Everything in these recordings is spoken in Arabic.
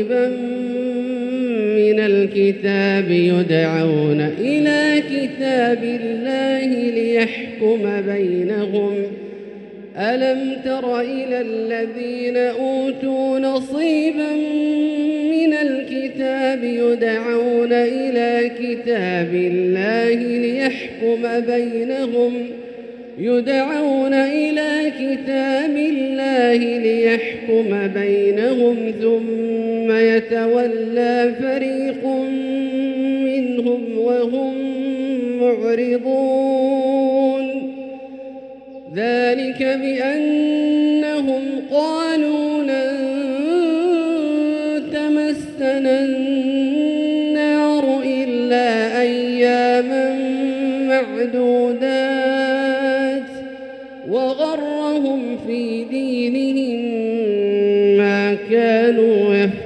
نصيبا من الكتاب يدعون إلى كتاب الله ليحكم بينهم. ألم تر إلى الذين أوتوا نصيبا من الكتاب يدعون إلى كتاب الله ليحكم بينهم؟ يدعون إلى كتاب الله ليحكم بينهم ثم يتولى فريق منهم وهم معرضون. ذلك بأنهم قالوا لن النار إلا أياما معدودات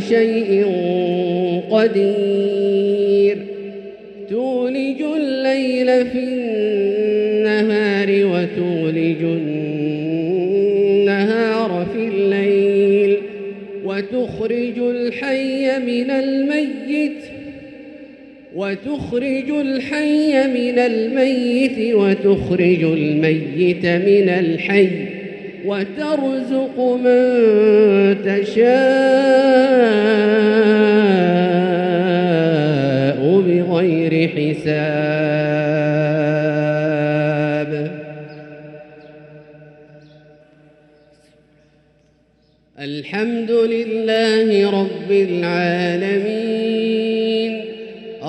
شيء قدير تولج الليل في النهار وتولج النهار في الليل وتخرج الحي من الميت وتخرج الحي من الميت وتخرج الميت من الحي وترزق من تشاء بغير حساب. الحمد لله رب العالمين.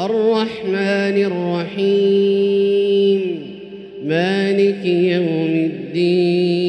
الرحمن الرحيم. مالك يوم الدين.